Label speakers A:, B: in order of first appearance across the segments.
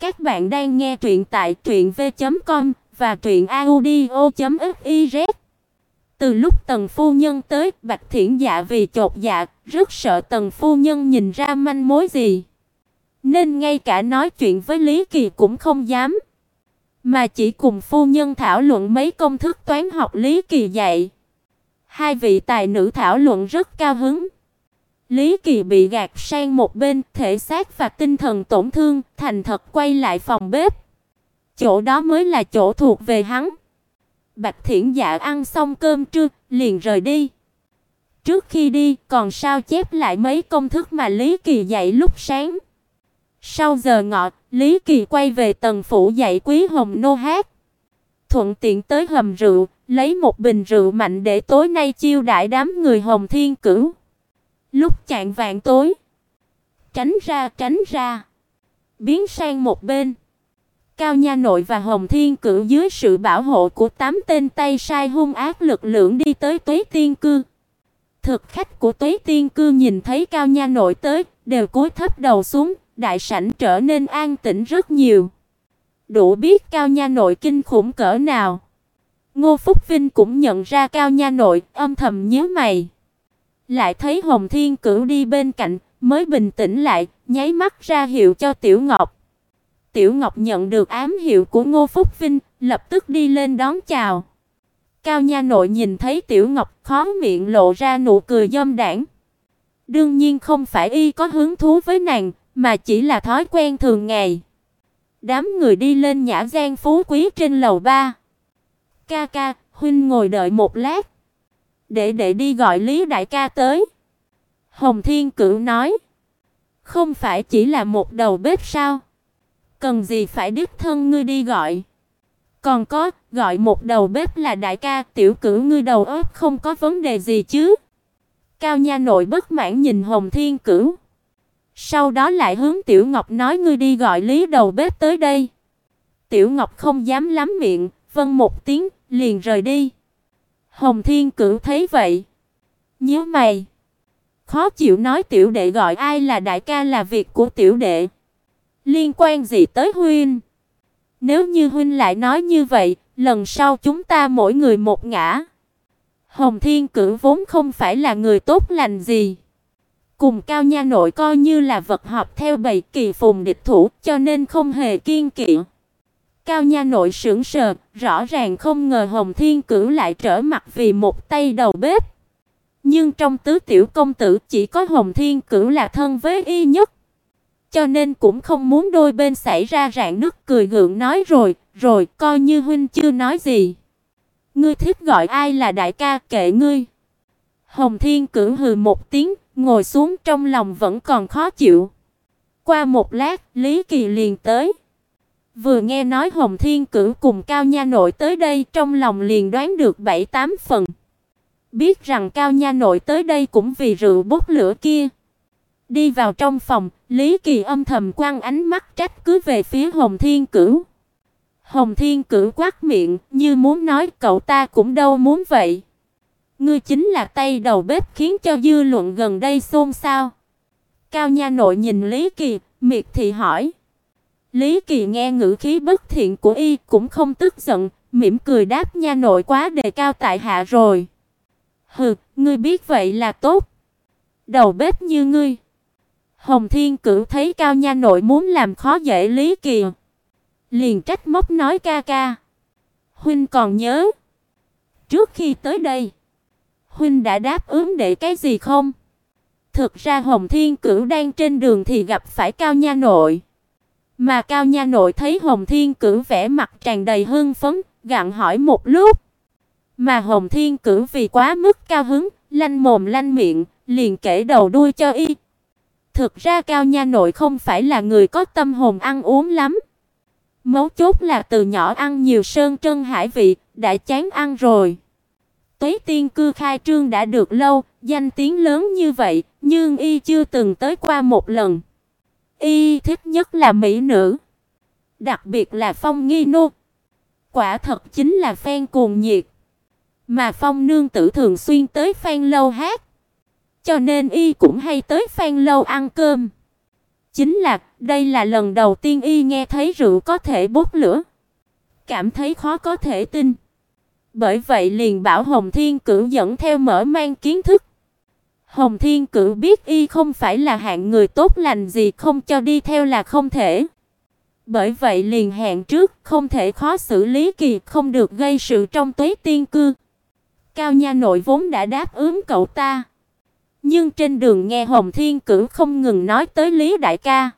A: Các bạn đang nghe truyện tại truyệnv.com và truyệnaudio.fiz. Từ lúc Tần phu nhân tới, Bạch Thiển Dạ vì chột dạ, rất sợ Tần phu nhân nhìn ra manh mối gì, nên ngay cả nói chuyện với Lý Kỳ cũng không dám, mà chỉ cùng phu nhân thảo luận mấy công thức toán học Lý Kỳ dạy. Hai vị tài nữ thảo luận rất cao hứng. Lý Kỳ bị gạt sang một bên, thể xác và tinh thần tổn thương, thành thật quay lại phòng bếp. Chỗ đó mới là chỗ thuộc về hắn. Bạch Thiển Dạ ăn xong cơm trưa, liền rời đi. Trước khi đi, còn sao chép lại mấy công thức mà Lý Kỳ dạy lúc sáng. Sau giờ ngọ, Lý Kỳ quay về tầng phủ dạy Quý Hồng nô hát. Thuận tiện tới hầm rượu, lấy một bình rượu mạnh để tối nay chiêu đãi đám người Hồng Thiên Cửu. Lúc chạng vạn tối, tránh ra, tránh ra, biến sang một bên. Cao Nha Nội và Hồng Thiên Cửu dưới sự bảo hộ của tám tên tay sai hung ác lực lượng đi tới Tuế Tiên cư. Thực khách của Tuế Tiên cư nhìn thấy Cao Nha Nội tới, đều cúi thấp đầu xuống, đại sảnh trở nên an tĩnh rất nhiều. Đủ biết Cao Nha Nội kinh khủng cỡ nào. Ngô Phúc Vinh cũng nhận ra Cao Nha Nội, âm thầm nhíu mày. Lại thấy Hồng Thiên Cửu đi bên cạnh, mới bình tĩnh lại, nháy mắt ra hiệu cho Tiểu Ngọc. Tiểu Ngọc nhận được ám hiệu của Ngô Phúc Vinh, lập tức đi lên đón chào. Cao Nha Nội nhìn thấy Tiểu Ngọc, khó miệng lộ ra nụ cười dâm đãng. Đương nhiên không phải y có hứng thú với nàng, mà chỉ là thói quen thường ngày. Đám người đi lên nhã gian phú quý trên lầu ba. Ca ca, huynh ngồi đợi một lát. Để để đi gọi Lý đại ca tới. Hồng Thiên Cửu nói. Không phải chỉ là một đầu bếp sao? Cần gì phải đích thân ngươi đi gọi? Còn có, gọi một đầu bếp là đại ca, tiểu cửu ngươi đầu óc không có vấn đề gì chứ? Cao nha nội bất mãn nhìn Hồng Thiên Cửu. Sau đó lại hướng Tiểu Ngọc nói ngươi đi gọi Lý đầu bếp tới đây. Tiểu Ngọc không dám lắm miệng, vâng một tiếng, liền rời đi. Hồng Thiên Cửu thấy vậy, nhíu mày. Khó chịu nói tiểu đệ gọi ai là đại ca là việc của tiểu đệ. Liên quan gì tới huynh? Nếu như huynh lại nói như vậy, lần sau chúng ta mỗi người một ngã. Hồng Thiên Cửu vốn không phải là người tốt lành gì. Cùng Cao Nha nội coi như là vật hợp theo bầy kỳ phùng địch thủ, cho nên không hề kiên kỵ. Cao Nha nội sững sờ, rõ ràng không ngờ Hồng Thiên Cửu lại trở mặt vì một tay đầu bếp. Nhưng trong tứ tiểu công tử chỉ có Hồng Thiên Cửu là thân với y nhất. Cho nên cũng không muốn đôi bên xảy ra rạn nứt cười gượng nói rồi, rồi coi như huynh chưa nói gì. Ngươi thích gọi ai là đại ca kệ ngươi. Hồng Thiên Cửu hừ một tiếng, ngồi xuống trong lòng vẫn còn khó chịu. Qua một lát, Lý Kỳ liền tới. Vừa nghe nói Hồng Thiên Cửu cùng Cao Nha Nội tới đây, trong lòng liền đoán được bảy tám phần. Biết rằng Cao Nha Nội tới đây cũng vì rượu bốc lửa kia. Đi vào trong phòng, Lý Kỳ âm thầm quan ánh mắt trách cứ về phía Hồng Thiên Cửu. Hồng Thiên Cửu quát miệng, như muốn nói cậu ta cũng đâu muốn vậy. Ngươi chính là tay đầu bếp khiến cho dư luận gần đây xôn xao. Cao Nha Nội nhìn Lý Kỳ, miệt thị hỏi. Lý Kỳ nghe ngữ khí bất thiện của y cũng không tức giận, mỉm cười đáp Nha Nội quá đề cao tại hạ rồi. Hừ, ngươi biết vậy là tốt. Đầu bếp như ngươi. Hồng Thiên Cửu thấy Cao Nha Nội muốn làm khó dễ Lý Kỳ, liền trách móc nói ca ca. Huynh còn nhớ, trước khi tới đây, huynh đã đáp ứng để cái gì không? Thực ra Hồng Thiên Cửu đang trên đường thì gặp phải Cao Nha Nội. Mà Cao Nha Nội thấy Hồng Thiên Cửu vẻ mặt tràn đầy hưng phấn, gặng hỏi một lúc. Mà Hồng Thiên Cửu vì quá mức cao hứng, lanh mồm lanh miệng, liền kể đầu đuôi cho y. Thực ra Cao Nha Nội không phải là người có tâm hồn ăn uống lắm. Mấu chốt là từ nhỏ ăn nhiều sơn trân hải vị, đã chán ăn rồi. Tuế Tiên cư khai trương đã được lâu, danh tiếng lớn như vậy, nhưng y chưa từng tới qua một lần. Y thích nhất là mỹ nữ, đặc biệt là Phong Nghi nô. Quả thật chính là fan cuồng nhiệt. Mà Phong nương tử thường xuyên tới fan lâu hát, cho nên y cũng hay tới fan lâu ăn cơm. chính là đây là lần đầu tiên y nghe thấy rượu có thể bốc lửa, cảm thấy khó có thể tin. Bởi vậy liền bảo Hồng Thiên Cửu dẫn theo mở mang kiến thức. Hồng Thiên Cửu biết y không phải là hạng người tốt lành gì không cho đi theo là không thể. Bởi vậy liền hẹn trước, không thể khó xử lý kỳ, không được gây sự trong Tuế Tiên cư. Cao nha nội vốn đã đáp ứng cậu ta. Nhưng trên đường nghe Hồng Thiên Cửu không ngừng nói tới Lý đại ca,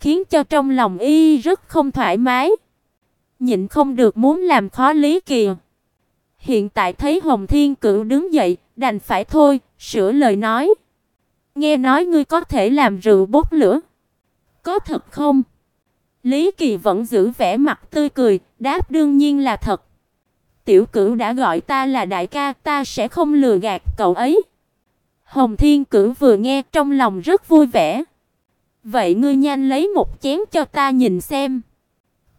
A: khiến cho trong lòng y rất không thoải mái. Nhịn không được muốn làm khó Lý Kỳ. Hiện tại thấy Hồng Thiên Cửu đứng dậy, đành phải thôi, sửa lời nói. Nghe nói ngươi có thể làm rượu bốc lửa. Có thật không? Lý Kỳ vẫn giữ vẻ mặt tươi cười, đáp đương nhiên là thật. Tiểu Cửu đã gọi ta là đại ca, ta sẽ không lừa gạt cậu ấy. Hồng Thiên Cửu vừa nghe trong lòng rất vui vẻ. Vậy ngươi nhanh lấy một chén cho ta nhìn xem.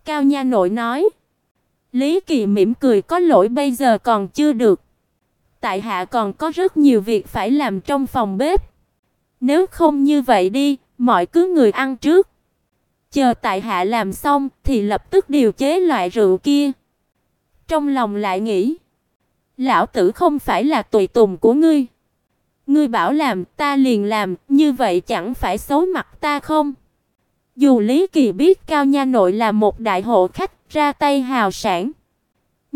A: Cao nha nội nói. Lý Kỳ mỉm cười có lỗi bây giờ còn chưa được. Tại hạ còn có rất nhiều việc phải làm trong phòng bếp. Nếu không như vậy đi, mọi cứ người ăn trước. Chờ tại hạ làm xong thì lập tức điều chế loại rượu kia. Trong lòng lại nghĩ, lão tử không phải là tùy tùng của ngươi. Ngươi bảo làm, ta liền làm, như vậy chẳng phải xấu mặt ta không? Dù Lý Kỳ biết Cao Nha nội là một đại hộ khách, ra tay hào sản,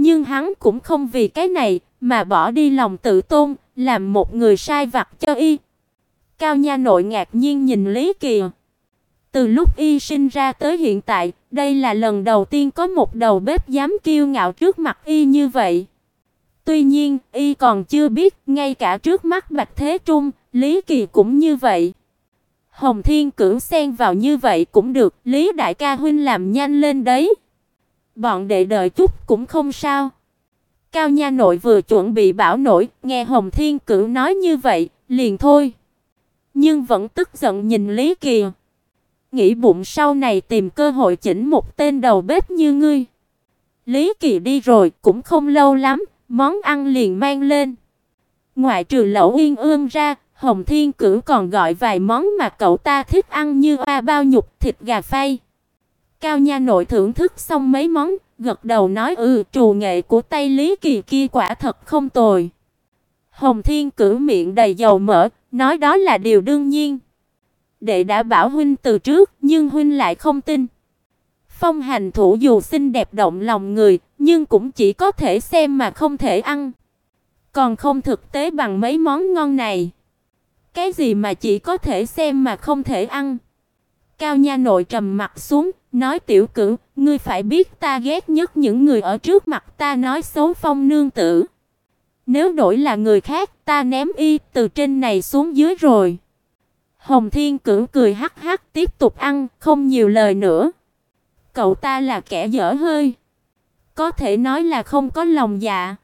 A: nhưng hắn cũng không vì cái này mà bỏ đi lòng tự tôn, làm một người sai vặt cho y. Cao Nha nội ngạc nhiên nhìn Lý Kỳ. Từ lúc y sinh ra tới hiện tại, đây là lần đầu tiên có một đầu bếp dám kiêu ngạo trước mặt y như vậy. Tuy nhiên, y còn chưa biết, ngay cả trước mắt Bạch Thế Trung, Lý Kỳ cũng như vậy. Hồng Thiên Cửu xen vào như vậy cũng được, Lý đại ca huynh làm nhanh lên đấy. Bọn đệ đợi chút cũng không sao. Cao nha nội vừa chuẩn bị bảo nổi, nghe Hồng Thiên Cửu nói như vậy, liền thôi. Nhưng vẫn tức giận nhìn Lý Kỳ. Nghĩ bụng sau này tìm cơ hội chỉnh một tên đầu bếp như ngươi. Lý Kỳ đi rồi cũng không lâu lắm, món ăn liền mang lên. Ngoại trừ lẩu yên ương ra, Hồng Thiên Cửu còn gọi vài món mà cậu ta thích ăn như oa bao nhục, thịt gà phay. Cao nha nội thưởng thức xong mấy món, gật đầu nói ừ, trù nghệ của tay Lý Kỳ kia quả thật không tồi. Hồng Thiên cử miệng đầy dầu mỡ, nói đó là điều đương nhiên. Đệ đã bảo huynh từ trước, nhưng huynh lại không tin. Phong hành thủ dù xinh đẹp động lòng người, nhưng cũng chỉ có thể xem mà không thể ăn. Còn không thực tế bằng mấy món ngon này. Cái gì mà chỉ có thể xem mà không thể ăn? Cao nha nội trầm mặt xuống, nói tiểu cửu, ngươi phải biết ta ghét nhất những người ở trước mặt ta nói xấu phong nương tử. Nếu đổi là người khác, ta ném y từ trên này xuống dưới rồi. Hồng Thiên Cửu cười hắc hắc tiếp tục ăn, không nhiều lời nữa. Cậu ta là kẻ dở hơi, có thể nói là không có lòng dạ.